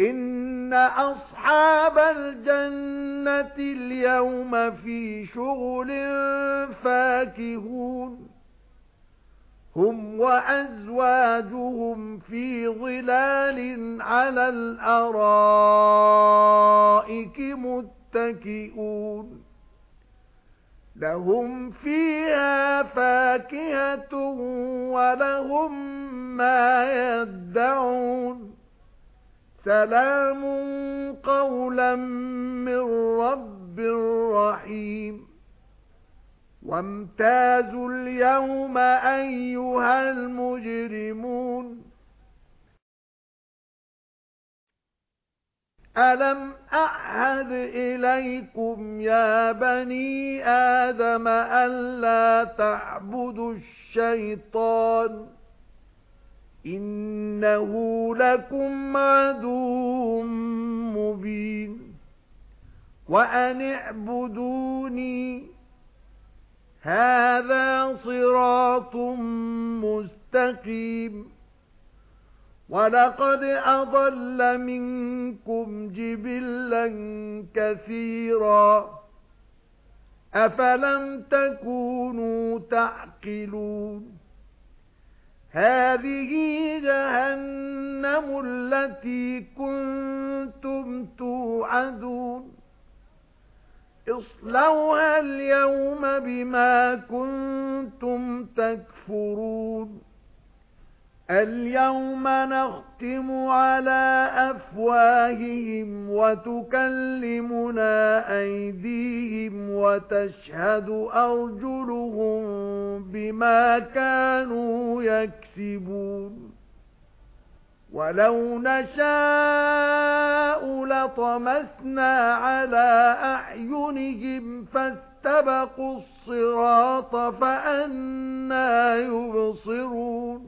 إِنَّ أَصْحَابَ الْجَنَّةِ الْيَوْمَ فِي شُغُلٍ فَاكِهُونَ. هُمْ وَأَزْوَاجُهُمْ فِي ظِلَالٍ عَلَى الْأَرَائِكِ مُتَّكِئُونَ. لَهُمْ فِيهَا فَاكِهَةٌ وَلَهُم مَّا يَدَّعُونَ. سَلَامٌ قَوْلًا مِّن رَّبٍّ رَّحِيمٍ. وَامْتَازُوا الْيَوْمَ أَيُّهَا الْمُجْرِمُونَ. أَلَمْ أَعْهَدْ إِلَيْكُمْ يَا بَنِي آدَمَ أَلَّا تَعْبُدُوا الشَّيْطَانَ؟ إِنَّهُ لَكُمْ عَدُوٌّ مُبِينٌ وَأَنِ اعْبُدُونِي هَذَا صِرَاطٌ مُسْتَقِيمٌ وَلَقَدْ أَضَلَّ مِنكُمْ جِبِلًّا كَثِيرًا أَفَلَمْ تَكُونُوا تَعْقِلُونَ هَذِهِ جَهَنَّمُ الَّتِي كُنتُمْ تُوعَدُونَ. اصْلَوْهَا الْيَوْمَ بِمَا كُنتُمْ تَكْفُرُونَ. الْيَوْمَ نَخْتِمُ عَلَى أَفْوَاهِهِمْ وَتُكَلِّمُنَا أَيْدِيهِمْ وَتَشْهَدُ أَرْجُلُهُم بِمَا كَانُوا يَكْسِبُونَ. وَلَوْ نَشَاءُ لَطَمَسْنَا عَلَى أَعْيُنِهِمْ فَاسْتَبَقُوا الصِّرَاطَ فَأَنَّى يُبْصِرُونَ.